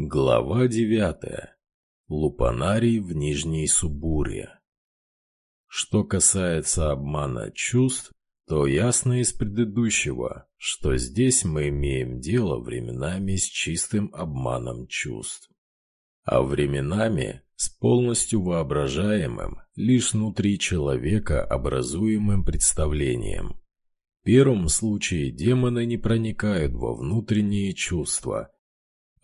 Глава девятая. Лупанарий в Нижней Субуре. Что касается обмана чувств, то ясно из предыдущего, что здесь мы имеем дело временами с чистым обманом чувств. А временами с полностью воображаемым, лишь внутри человека образуемым представлением. В первом случае демоны не проникают во внутренние чувства –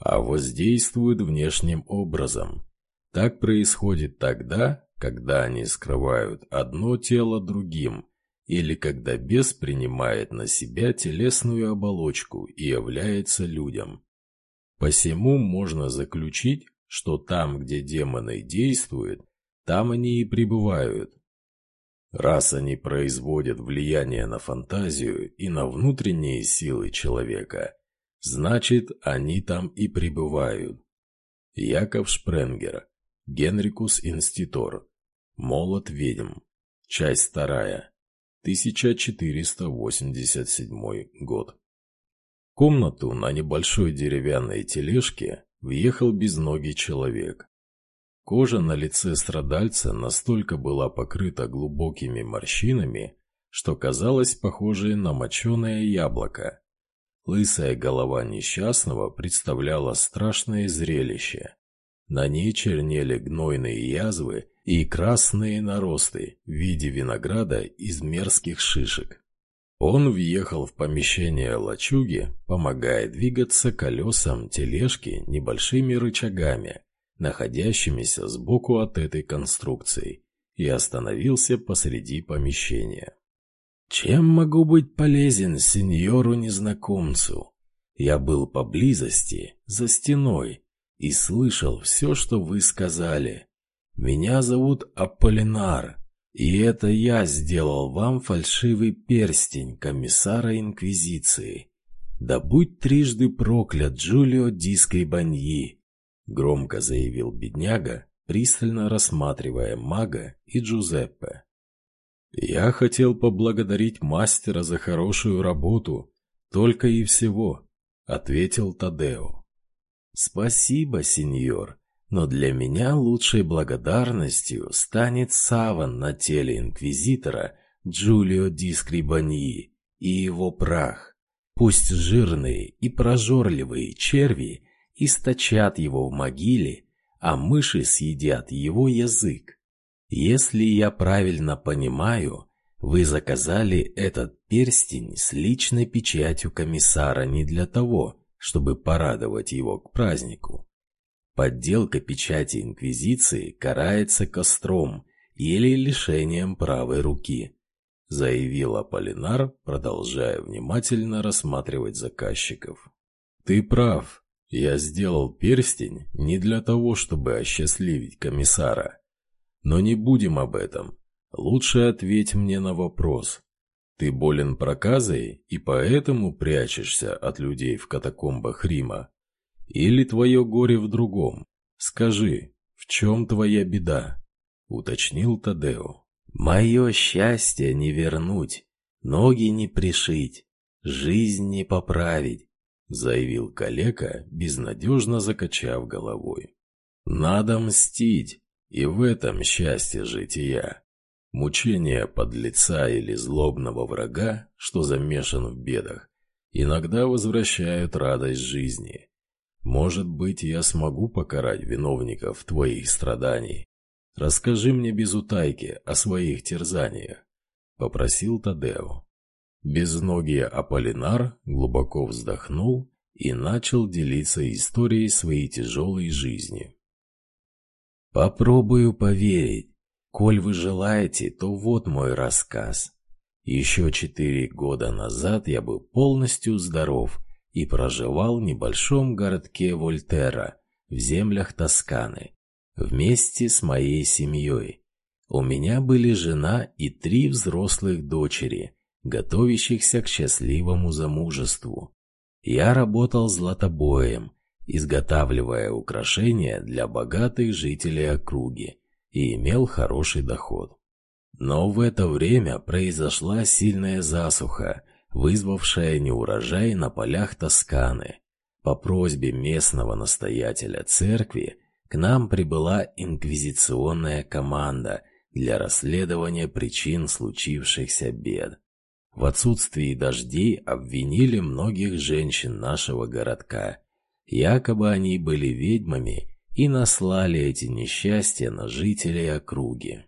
а воздействуют внешним образом. Так происходит тогда, когда они скрывают одно тело другим, или когда бес принимает на себя телесную оболочку и является людям. Посему можно заключить, что там, где демоны действуют, там они и пребывают. Раз они производят влияние на фантазию и на внутренние силы человека, Значит, они там и пребывают. Яков Шпренгер. Генрикус Инститор. Молот ведьм. Часть вторая. 1487 год. В комнату на небольшой деревянной тележке въехал безногий человек. Кожа на лице страдальца настолько была покрыта глубокими морщинами, что казалось похожей на моченое яблоко. Лысая голова несчастного представляла страшное зрелище. На ней чернели гнойные язвы и красные наросты в виде винограда из мерзких шишек. Он въехал в помещение лачуги, помогая двигаться колесам тележки небольшими рычагами, находящимися сбоку от этой конструкции, и остановился посреди помещения. Чем могу быть полезен сеньору-незнакомцу? Я был поблизости, за стеной, и слышал все, что вы сказали. Меня зовут Аполлинар, и это я сделал вам фальшивый перстень комиссара Инквизиции. Да будь трижды проклят Джулио Диско Баньи, громко заявил бедняга, пристально рассматривая мага и Джузеппе. «Я хотел поблагодарить мастера за хорошую работу, только и всего», — ответил Тадео. «Спасибо, сеньор, но для меня лучшей благодарностью станет саван на теле инквизитора Джулио Дискрибаньи и его прах. Пусть жирные и прожорливые черви источат его в могиле, а мыши съедят его язык. Если я правильно понимаю, вы заказали этот перстень с личной печатью комиссара не для того, чтобы порадовать его к празднику. Подделка печати Инквизиции карается костром или лишением правой руки, заявил Аполлинар, продолжая внимательно рассматривать заказчиков. Ты прав, я сделал перстень не для того, чтобы осчастливить комиссара. Но не будем об этом. Лучше ответь мне на вопрос. Ты болен проказой и поэтому прячешься от людей в катакомбах Рима? Или твое горе в другом? Скажи, в чем твоя беда?» — уточнил Тадео. «Мое счастье не вернуть, ноги не пришить, жизнь не поправить», — заявил калека, безнадежно закачав головой. «Надо мстить, и в этом счастье жития. Мучение подлеца или злобного врага, что замешан в бедах, иногда возвращают радость жизни. Может быть, я смогу покарать виновников твоих страданий. Расскажи мне без утайки о своих терзаниях, — попросил Тадео. Безногий Аполлинар глубоко вздохнул и начал делиться историей своей тяжелой жизни. Попробую поверить. Коль вы желаете, то вот мой рассказ. Еще четыре года назад я был полностью здоров и проживал в небольшом городке Вольтера в землях Тосканы вместе с моей семьей. У меня были жена и три взрослых дочери, готовящихся к счастливому замужеству. Я работал златобоем изготавливая украшения для богатых жителей округи, и имел хороший доход. Но в это время произошла сильная засуха, вызвавшая неурожай на полях Тосканы. По просьбе местного настоятеля церкви к нам прибыла инквизиционная команда для расследования причин случившихся бед. В отсутствии дождей обвинили многих женщин нашего городка. Якобы они были ведьмами и наслали эти несчастья на жителей округи.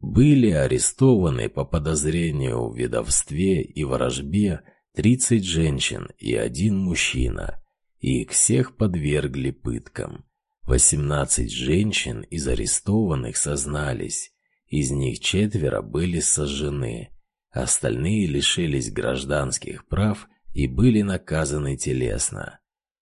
Были арестованы по подозрению в ведовстве и ворожбе 30 женщин и один мужчина. Их всех подвергли пыткам. 18 женщин из арестованных сознались. Из них четверо были сожжены. Остальные лишились гражданских прав и были наказаны телесно.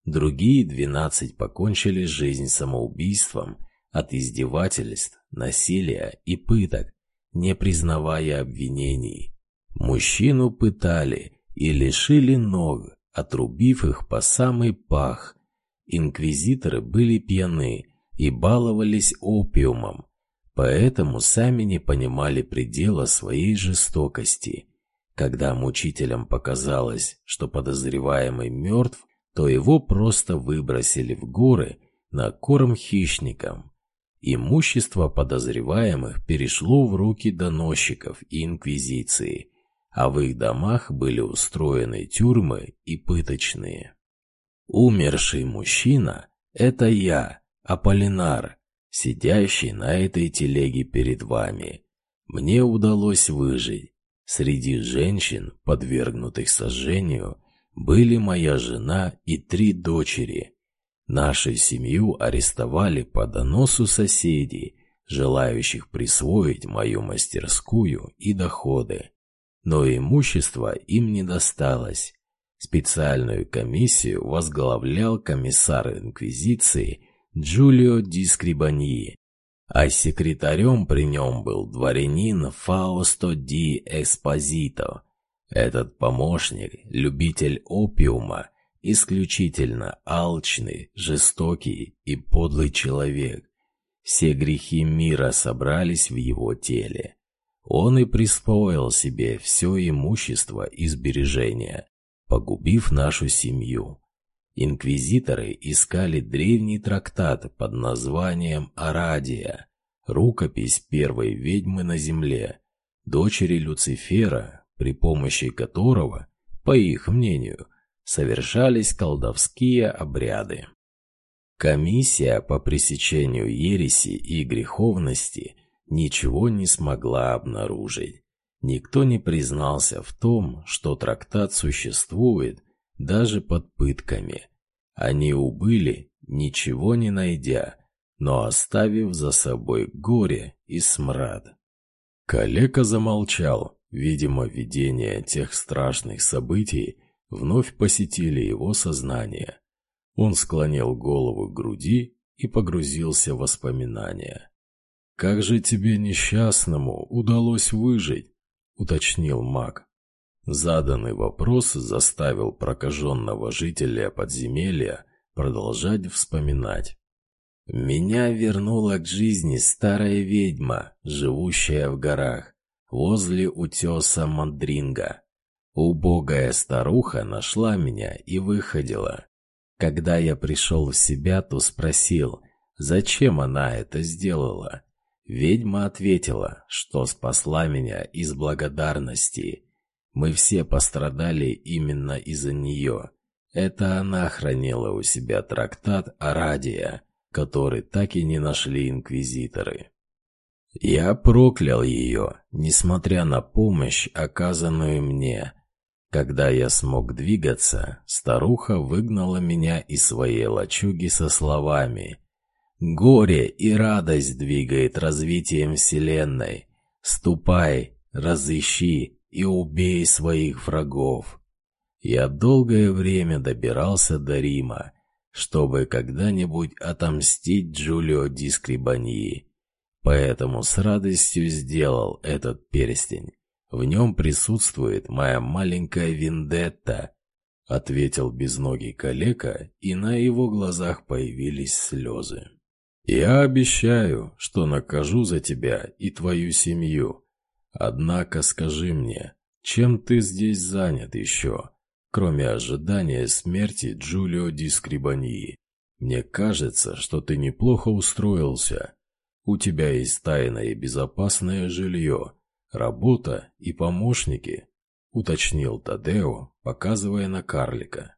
Другие 12 покончили жизнь самоубийством от издевательств, насилия и пыток, не признавая обвинений. Мужчину пытали и лишили ног, отрубив их по самый пах. Инквизиторы были пьяны и баловались опиумом, поэтому сами не понимали предела своей жестокости. Когда мучителям показалось, что подозреваемый мертв, то его просто выбросили в горы на корм хищникам. Имущество подозреваемых перешло в руки доносчиков и инквизиции, а в их домах были устроены тюрьмы и пыточные. Умерший мужчина – это я, Аполлинар, сидящий на этой телеге перед вами. Мне удалось выжить. Среди женщин, подвергнутых сожжению, были моя жена и три дочери – Нашу семью арестовали по доносу соседей, желающих присвоить мою мастерскую и доходы. Но имущество им не досталось. Специальную комиссию возглавлял комиссар Инквизиции Джулио Ди Скрибаньи, а секретарем при нем был дворянин Фаусто Ди Эспозито. Этот помощник, любитель опиума, исключительно алчный, жестокий и подлый человек. Все грехи мира собрались в его теле. Он и присвоил себе все имущество и сбережения, погубив нашу семью. Инквизиторы искали древний трактат под названием «Арадия», рукопись первой ведьмы на земле, дочери Люцифера, при помощи которого, по их мнению, совершались колдовские обряды. Комиссия по пресечению ереси и греховности ничего не смогла обнаружить. Никто не признался в том, что трактат существует даже под пытками. Они убыли, ничего не найдя, но оставив за собой горе и смрад. Калека замолчал, видимо, видение тех страшных событий вновь посетили его сознание. Он склонил голову к груди и погрузился в воспоминания. «Как же тебе, несчастному, удалось выжить?» — уточнил маг. Заданный вопрос заставил прокаженного жителя подземелья продолжать вспоминать. «Меня вернула к жизни старая ведьма, живущая в горах, возле утеса Мандринга. Убогая старуха нашла меня и выходила. Когда я пришел в себя, то спросил, зачем она это сделала. Ведьма ответила, что спасла меня из благодарности. Мы все пострадали именно из-за нее. Это она хранила у себя трактат Арадия, который так и не нашли инквизиторы. Я проклял ее, несмотря на помощь, оказанную мне, когда я смог двигаться, старуха выгнала меня из своей лачуги со словами «Горе и радость двигает развитием Вселенной. Ступай, разыщи и убей своих врагов». Я долгое время добирался до Рима, чтобы когда-нибудь отомстить Джулио Дискрибаньи. Поэтому с радостью сделал этот перстень. В нем присутствует моя маленькая вендетта», — ответил безногий калека, и на его глазах появились слезы. «Я обещаю, что накажу за тебя и твою семью. Однако скажи мне, чем ты здесь занят еще? кроме ожидания смерти Джулио Ди Скрибании. Мне кажется, что ты неплохо устроился. У тебя есть тайное и безопасное жилье, работа и помощники, уточнил Тадео, показывая на карлика.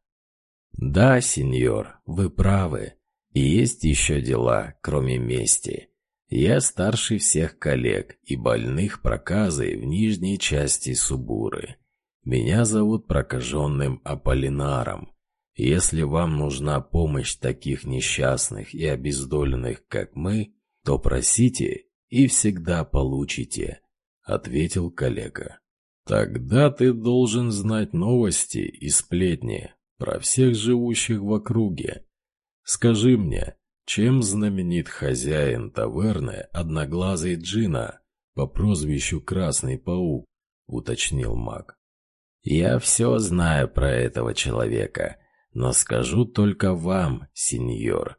Да, сеньор, вы правы. И есть еще дела, кроме мести. Я старший всех коллег и больных проказой в нижней части Субуры. Меня зовут прокаженным Аполлинаром. Если вам нужна помощь таких несчастных и обездоленных, как мы, то просите и всегда получите», — ответил коллега. «Тогда ты должен знать новости и сплетни про всех живущих в округе. Скажи мне, чем знаменит хозяин таверны Одноглазый Джина по прозвищу Красный Паук?» — уточнил маг. «Я все знаю про этого человека, но скажу только вам, сеньор.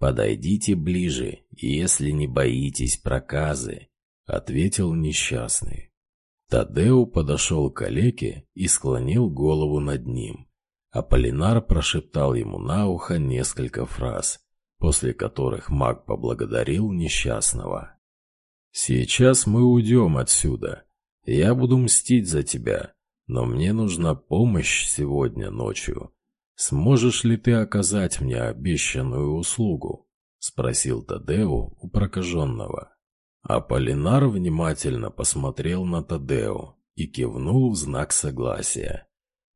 Подойдите ближе, если не боитесь проказы», — ответил несчастный. Тадеу подошел к Олеке и склонил голову над ним. Аполлинар прошептал ему на ухо несколько фраз, после которых маг поблагодарил несчастного. «Сейчас мы уйдем отсюда. Я буду мстить за тебя, но мне нужна помощь сегодня ночью. Сможешь ли ты оказать мне обещанную услугу?» — спросил Тадео у прокаженного. Аполлинар внимательно посмотрел на Тадео и кивнул в знак согласия.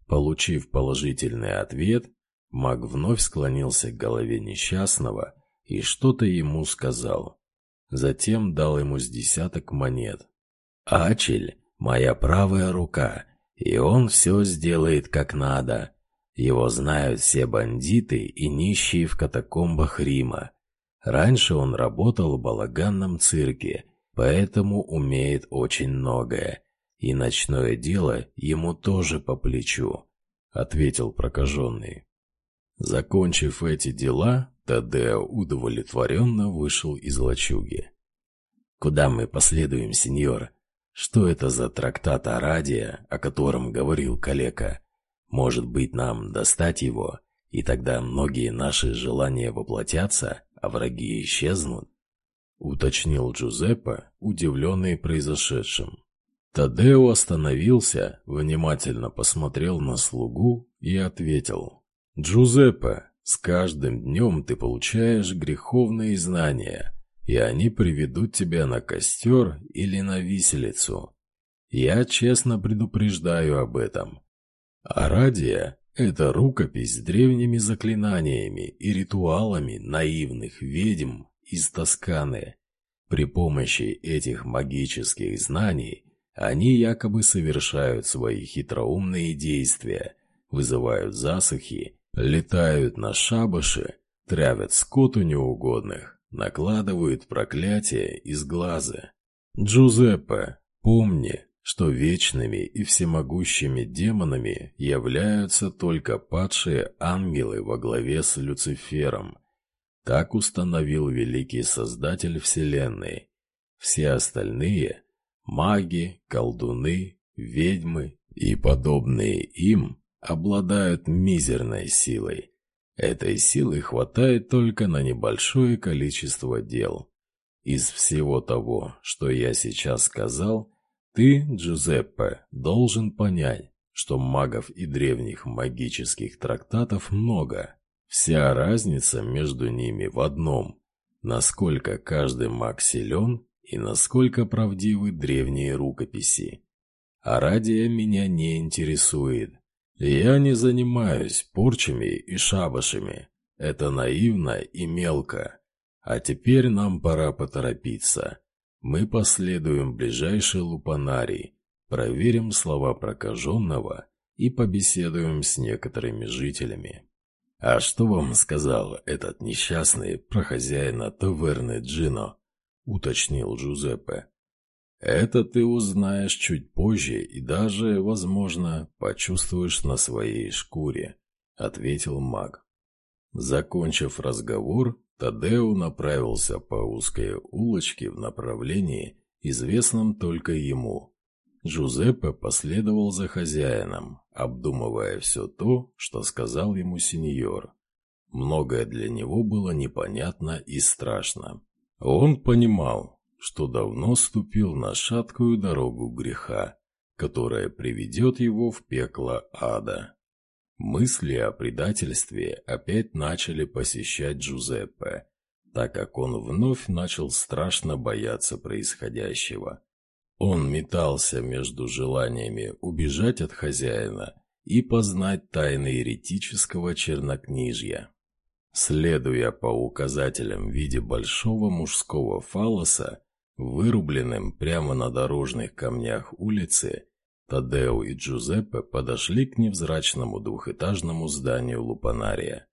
Получив положительный ответ, маг вновь склонился к голове несчастного и что-то ему сказал. Затем дал ему с десяток монет. «Ачель — моя правая рука, и он все сделает как надо. Его знают все бандиты и нищие в катакомбах Рима. Раньше он работал в балаганном цирке, поэтому умеет очень многое. И ночное дело ему тоже по плечу, ответил прокаженный. Закончив эти дела, Тадео удовлетворенно вышел из лачуги. «Куда мы последуем, сеньор? Что это за трактат Арадия, о котором говорил калека?» Может быть, нам достать его, и тогда многие наши желания воплотятся, а враги исчезнут?» — уточнил Джузеппе, удивленный произошедшим. Тадео остановился, внимательно посмотрел на слугу и ответил. «Джузеппе, с каждым днем ты получаешь греховные знания, и они приведут тебя на костер или на виселицу. Я честно предупреждаю об этом. Арадия – это рукопись с древними заклинаниями и ритуалами наивных ведьм из Тосканы. При помощи этих магических знаний они якобы совершают свои хитроумные действия, вызывают засухи, летают на шабаши, травят скоту неугодных, накладывают проклятия из глаза. Джузеппе, помни, что вечными и всемогущими демонами являются только падшие ангелы во главе с Люцифером. Так установил великий Создатель Вселенной. Все остальные – маги, колдуны, ведьмы и подобные им – обладают мизерной силой. Этой силы хватает только на небольшое количество дел. Из всего того, что я сейчас сказал – ты, Джузеппе, должен понять, что магов и древних магических трактатов много. Вся разница между ними в одном – насколько каждый маг силен и насколько правдивы древние рукописи. А радия меня не интересует. Я не занимаюсь порчами и шабашами. Это наивно и мелко. А теперь нам пора поторопиться. Мы последуем ближайшей лупанарии, проверим слова прокаженного и побеседуем с некоторыми жителями. «А что вам сказал этот несчастный про хозяина таверны Джино?» — уточнил Джузеппе. «Это ты узнаешь чуть позже и даже, возможно, почувствуешь на своей шкуре», — ответил маг. Закончив разговор, Тадео направился по узкой улочке в направлении, известном только ему. Джузеппе последовал за хозяином, обдумывая все то, что сказал ему сеньор. Многое для него было непонятно и страшно. Он понимал, что давно ступил на шаткую дорогу греха, которая приведет его в пекло ада. Мысли о предательстве опять начали посещать Джузеппе, так как он вновь начал страшно бояться происходящего. Он метался между желаниями убежать от хозяина и познать тайны еретического чернокнижья. Следуя по указателям в виде большого мужского фалоса, вырубленным прямо на дорожных камнях улицы, Тадео и Джузеппе подошли к невзрачному двухэтажному зданию Лупанария.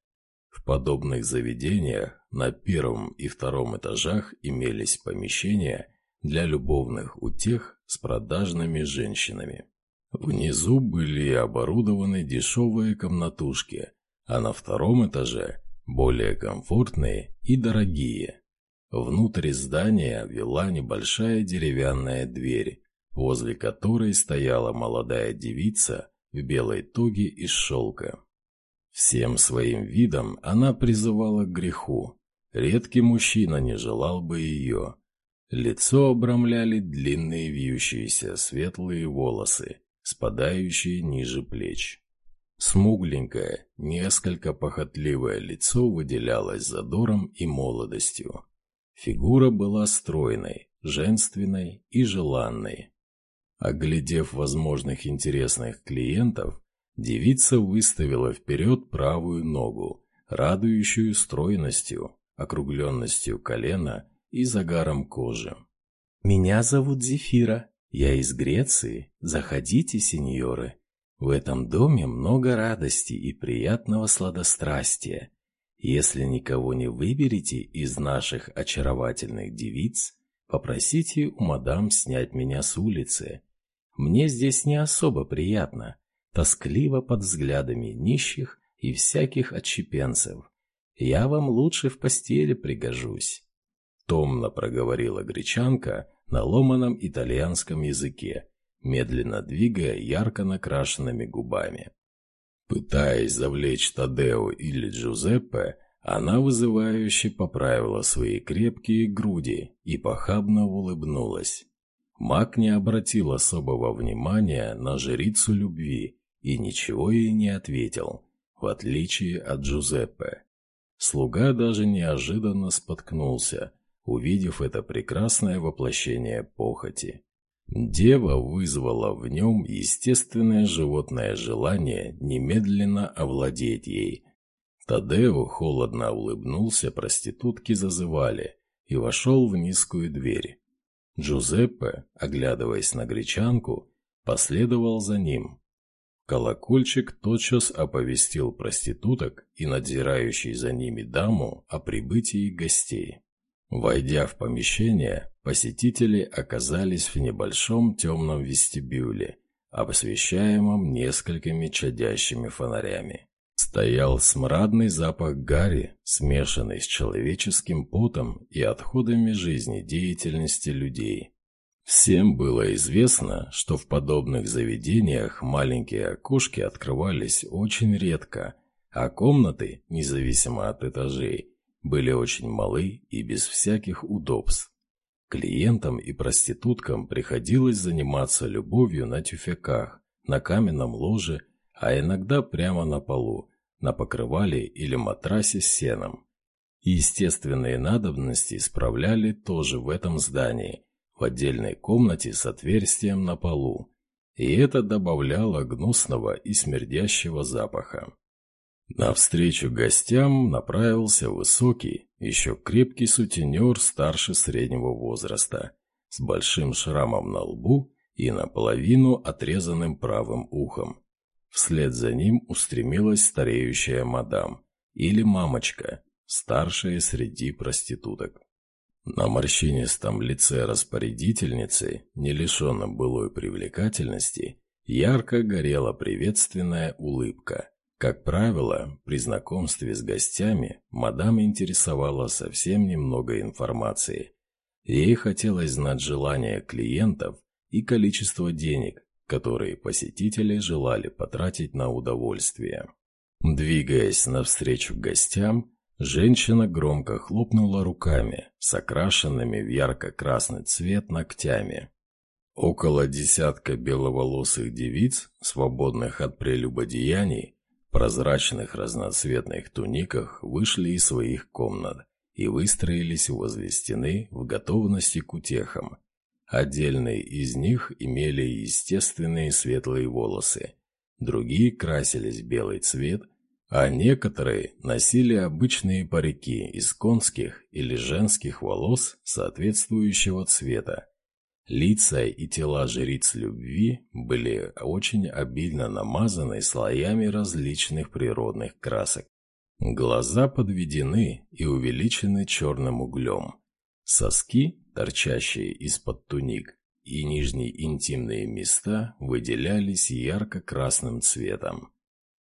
В подобных заведениях на первом и втором этажах имелись помещения для любовных утех с продажными женщинами. Внизу были оборудованы дешевые комнатушки, а на втором этаже более комфортные и дорогие. Внутрь здания вела небольшая деревянная дверь, возле которой стояла молодая девица в белой тоге из шелка. Всем своим видом она призывала к греху. Редкий мужчина не желал бы ее. Лицо обрамляли длинные вьющиеся светлые волосы, спадающие ниже плеч. Смугленькое, несколько похотливое лицо выделялось задором и молодостью. Фигура была стройной, женственной и желанной. Оглядев возможных интересных клиентов, девица выставила вперед правую ногу, радующую стройностью, округленностью колена и загаром кожи. «Меня зовут Зефира. Я из Греции. Заходите, сеньоры. В этом доме много радости и приятного сладострастия. Если никого не выберете из наших очаровательных девиц, попросите у мадам снять меня с улицы. Мне здесь не особо приятно, тоскливо под взглядами нищих и всяких отщепенцев. Я вам лучше в постели пригожусь. Томно проговорила гречанка на ломаном итальянском языке, медленно двигая ярко накрашенными губами. Пытаясь завлечь Тадео или Джузеппе, она вызывающе поправила свои крепкие груди и похабно улыбнулась. Маг не обратил особого внимания на жрицу любви и ничего ей не ответил, в отличие от Джузеппе. Слуга даже неожиданно споткнулся, увидев это прекрасное воплощение похоти. Дева вызвала в нем естественное животное желание немедленно овладеть ей. Тадео холодно улыбнулся, проститутки зазывали, и вошел в низкую дверь. Джузеппе, оглядываясь на гречанку, последовал за ним. Колокольчик тотчас оповестил проституток и надзирающий за ними даму о прибытии гостей. Войдя в помещение, посетители оказались в небольшом темном вестибюле, освещаемом несколькими чадящими фонарями. Стоял смрадный запах гари, смешанный с человеческим потом и отходами жизнедеятельности людей. Всем было известно, что в подобных заведениях маленькие окошки открывались очень редко, а комнаты, независимо от этажей, были очень малы и без всяких удобств. Клиентам и проституткам приходилось заниматься любовью на тюфяках, на каменном ложе, а иногда прямо на полу, на покрывале или матрасе с сеном. Естественные надобности справляли тоже в этом здании, в отдельной комнате с отверстием на полу, и это добавляло гнусного и смердящего запаха. Навстречу гостям направился высокий, еще крепкий сутенер старше среднего возраста, с большим шрамом на лбу и наполовину отрезанным правым ухом. Вслед за ним устремилась стареющая мадам, или мамочка, старшая среди проституток. На морщинистом лице распорядительницы, не лишенном былой привлекательности, ярко горела приветственная улыбка. Как правило, при знакомстве с гостями мадам интересовала совсем немного информации. Ей хотелось знать желания клиентов и количество денег, которые посетители желали потратить на удовольствие. Двигаясь навстречу гостям, женщина громко хлопнула руками с окрашенными в ярко-красный цвет ногтями. Около десятка беловолосых девиц, свободных от прелюбодеяний, прозрачных разноцветных туниках вышли из своих комнат и выстроились возле стены в готовности к утехам. Отдельные из них имели естественные светлые волосы, другие красились белый цвет а некоторые носили обычные парики из конских или женских волос соответствующего цвета. Лица и тела жриц любви были очень обильно намазаны слоями различных природных красок. Глаза подведены и увеличены черным углем. Соски, торчащие из-под туник, и нижние интимные места выделялись ярко-красным цветом.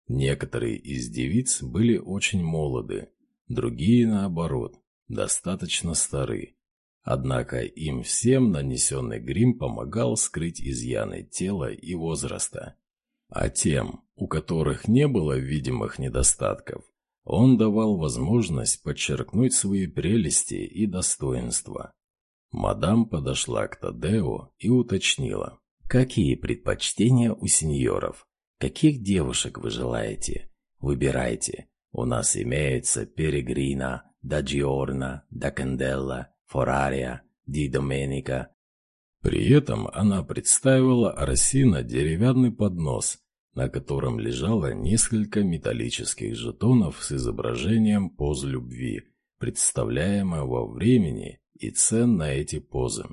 Некоторые из девиц были очень молоды, другие, наоборот, достаточно стары. Однако им всем нанесенный грим помогал скрыть изъяны тела и возраста. А тем, у которых не было видимых недостатков, он давал возможность подчеркнуть свои прелести и достоинства. Мадам подошла к Тадео и уточнила, какие предпочтения у сеньоров. Каких девушек вы желаете? Выбирайте. У нас имеются Перегрина, да Джиорна, Форария, Ди Доменика. При этом она представила Арсина деревянный поднос, на котором лежало несколько металлических жетонов с изображением поз любви, представляемого времени и цен на эти позы.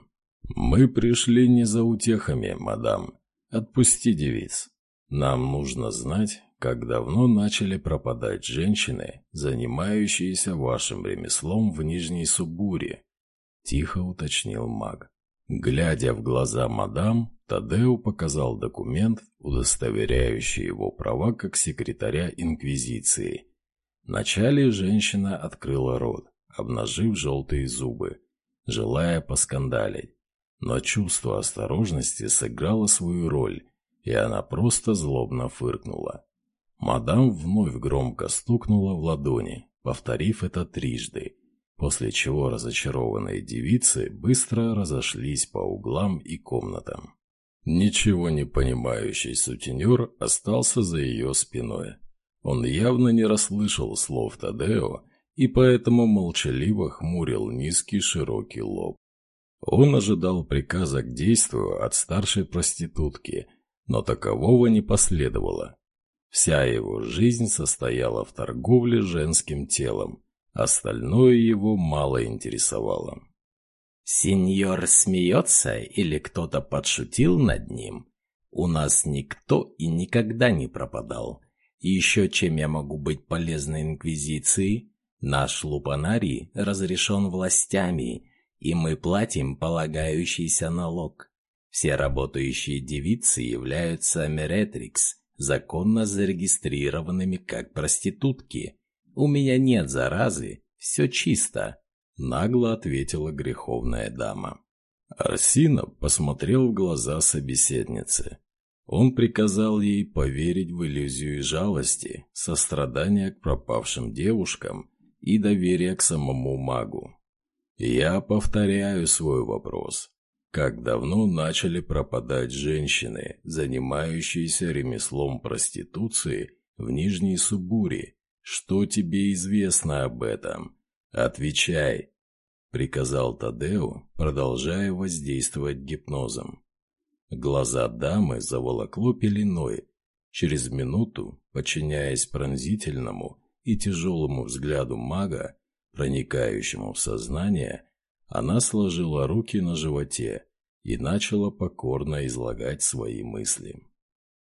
«Мы пришли не за утехами, мадам. Отпусти девиц. Нам нужно знать, как давно начали пропадать женщины, занимающиеся вашим ремеслом в Нижней Субуре, тихо уточнил маг. Глядя в глаза мадам, Тадеу показал документ, удостоверяющий его права как секретаря Инквизиции. Вначале женщина открыла рот, обнажив желтые зубы, желая поскандалить. Но чувство осторожности сыграло свою роль, и она просто злобно фыркнула. Мадам вновь громко стукнула в ладони, повторив это трижды, после чего разочарованные девицы быстро разошлись по углам и комнатам. Ничего не понимающий сутенер остался за ее спиной. Он явно не расслышал слов Тадео и поэтому молчаливо хмурил низкий широкий лоб. Он ожидал приказа к действию от старшей проститутки – но такового не последовало. Вся его жизнь состояла в торговле женским телом, остальное его мало интересовало. «Сеньор смеется или кто-то подшутил над ним? У нас никто и никогда не пропадал. И еще чем я могу быть полезной Инквизиции? Наш лупанарий разрешен властями, и мы платим полагающийся налог. Все работающие девицы являются меретрикс, законно зарегистрированными как проститутки. У меня нет заразы, все чисто», — нагло ответила греховная дама. Арсина посмотрел в глаза собеседницы. Он приказал ей поверить в иллюзию жалости, сострадания к пропавшим девушкам и доверия к самому магу. «Я повторяю свой вопрос. Как давно начали пропадать женщины, занимающиеся ремеслом проституции в Нижней Субуре? Что тебе известно об этом? Отвечай, приказал Тадео, продолжая воздействовать гипнозом. Глаза дамы заволокло пеленой. Через минуту, подчиняясь пронзительному и тяжелому взгляду мага, проникающему в сознание, она сложила руки на животе и начала покорно излагать свои мысли.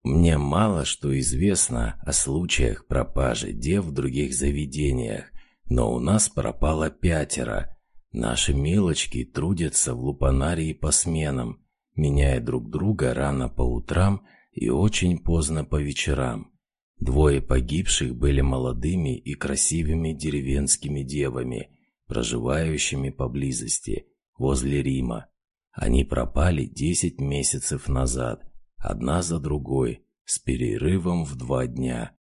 «Мне мало что известно о случаях пропажи дев в других заведениях, но у нас пропало пятеро. Наши мелочки трудятся в лупанарии по сменам, меняя друг друга рано по утрам и очень поздно по вечерам. Двое погибших были молодыми и красивыми деревенскими девами – проживающими поблизости, возле Рима. Они пропали десять месяцев назад, одна за другой, с перерывом в два дня.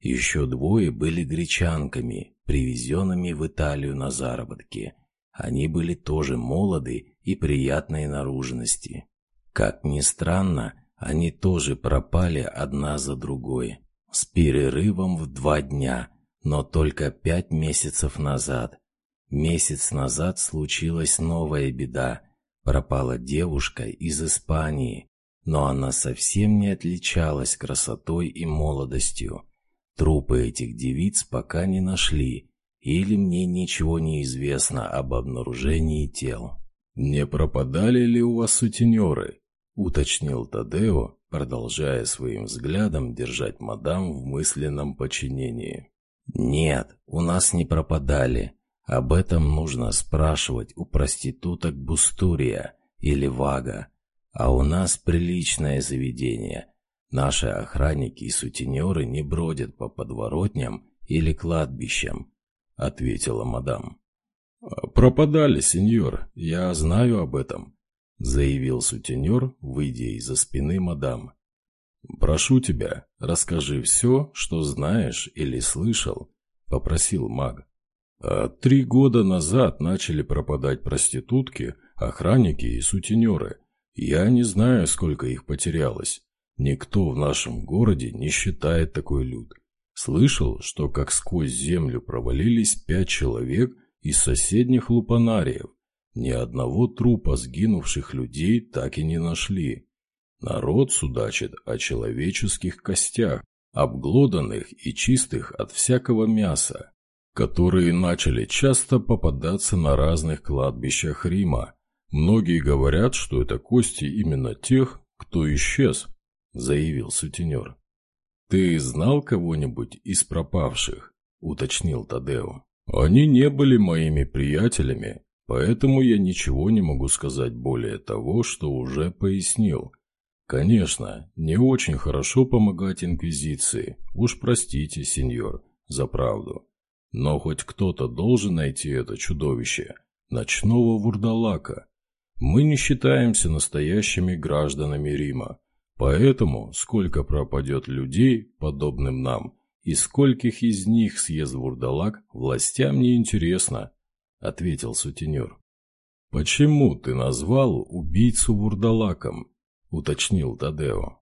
Еще двое были гречанками, привезенными в Италию на заработки. Они были тоже молоды и приятной наружности. Как ни странно, они тоже пропали одна за другой, с перерывом в два дня, но только пять месяцев назад. Месяц назад случилась новая беда. Пропала девушка из Испании, но она совсем не отличалась красотой и молодостью. Трупы этих девиц пока не нашли, или мне ничего не известно об обнаружении тел. «Не пропадали ли у вас сутенеры?» — уточнил Тадео, продолжая своим взглядом держать мадам в мысленном подчинении. «Нет, у нас не пропадали. Об этом нужно спрашивать у проституток Бустурия или Вага. А у нас приличное заведение. Наши охранники и сутенеры не бродят по подворотням или кладбищам», — ответила мадам. «Пропадали, сеньор, я знаю об этом», — заявил сутенер, выйдя из-за спины мадам. «Прошу тебя, расскажи все, что знаешь или слышал», — попросил маг. А три года назад начали пропадать проститутки, охранники и сутенеры. Я не знаю, сколько их потерялось. Никто в нашем городе не считает такой люд. Слышал, что как сквозь землю провалились пять человек из соседних лупанариев. Ни одного трупа сгинувших людей так и не нашли. Народ судачит о человеческих костях, обглоданных и чистых от всякого мяса, которые начали часто попадаться на разных кладбищах Рима. Многие говорят, что это кости именно тех, кто исчез, заявил сутенер. «Ты знал кого-нибудь из пропавших?» – уточнил Тадео. «Они не были моими приятелями, поэтому я ничего не могу сказать более того, что уже пояснил. Конечно, не очень хорошо помогать Инквизиции, уж простите, сеньор, за правду. Но хоть кто-то должен найти это чудовище, ночного вурдалака. Мы не считаемся настоящими гражданами Рима, поэтому сколько пропадет людей, подобным нам, и скольких из них съест вурдалак, властям не интересно, ответил сутенер. Почему ты назвал убийцу вурдалаком? — уточнил Тадео.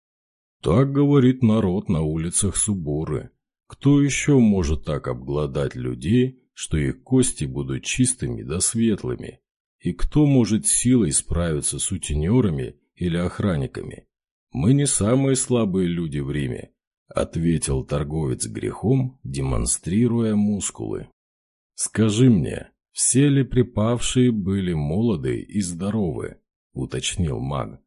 «Так говорит народ на улицах Суборы. Кто еще может так обглодать людей, что их кости будут чистыми да светлыми? И кто может силой справиться с утенерами или охранниками? Мы не самые слабые люди в Риме», — ответил торговец грехом, демонстрируя мускулы. «Скажи мне, все ли припавшие были молоды и здоровы?» — уточнил маг.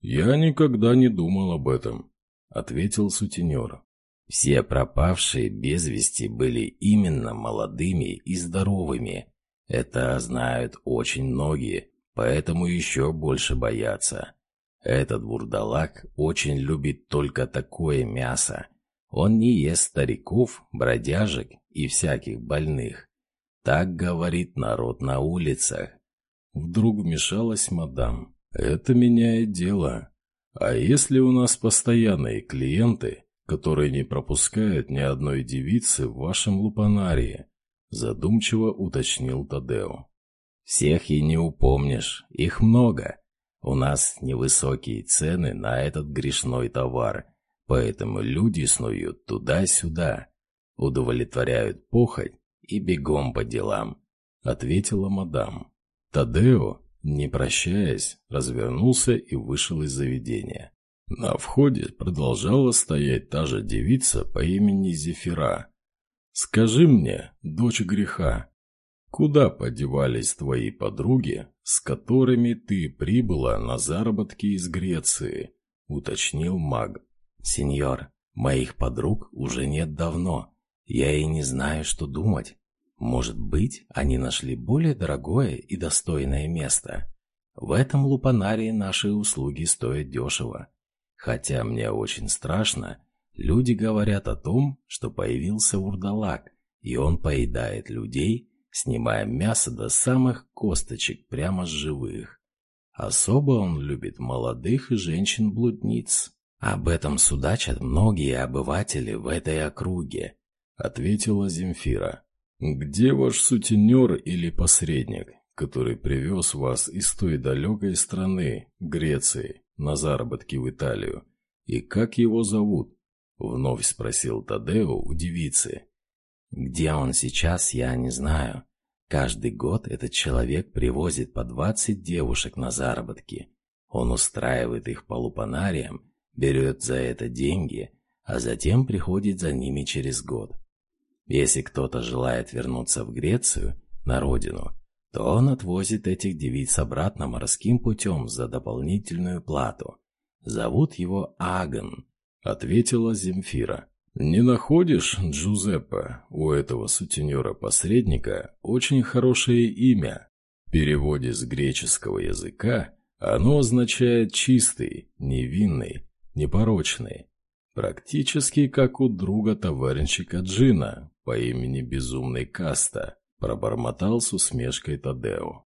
«Я никогда не думал об этом», — ответил сутенер. «Все пропавшие без вести были именно молодыми и здоровыми. Это знают очень многие, поэтому еще больше боятся. Этот бурдалак очень любит только такое мясо. Он не ест стариков, бродяжек и всяких больных. Так говорит народ на улицах». Вдруг вмешалась мадам. Это меняет дело. А если у нас постоянные клиенты, которые не пропускают ни одной девицы в вашем лупанарии? Задумчиво уточнил Тадео. Всех и не упомнишь, их много. У нас невысокие цены на этот грешной товар, поэтому люди снуют туда-сюда, удовлетворяют похоть и бегом по делам, ответила мадам. Тадео не прощаясь, развернулся и вышел из заведения. На входе продолжала стоять та же девица по имени Зефира. «Скажи мне, дочь греха, куда подевались твои подруги, с которыми ты прибыла на заработки из Греции?» — уточнил маг. «Сеньор, моих подруг уже нет давно. Я и не знаю, что думать. Может быть, они нашли более дорогое и достойное место. В этом лупанарии наши услуги стоят дешево. Хотя мне очень страшно, люди говорят о том, что появился урдалак, и он поедает людей, снимая мясо до самых косточек прямо с живых. Особо он любит молодых и женщин-блудниц. Об этом судачат многие обыватели в этой округе, ответила Земфира. Где ваш сутенер или посредник, который привез вас из той далекой страны, Греции, на заработки в Италию? И как его зовут? Вновь спросил Тадео у девицы. Где он сейчас, я не знаю. Каждый год этот человек привозит по 20 девушек на заработки. Он устраивает их по лупанариям, берет за это деньги, а затем приходит за ними через год. Если кто-то желает вернуться в Грецию, на родину, то он отвозит этих девиц обратно морским путем за дополнительную плату. Зовут его Аган, ответила Земфира. «Не находишь, Джузеппе, у этого сутенера-посредника очень хорошее имя? В переводе с греческого языка оно означает «чистый», «невинный», «непорочный». Практически как у друга-товарищика Джина по имени Безумный Каста, пробормотал с усмешкой Тадео.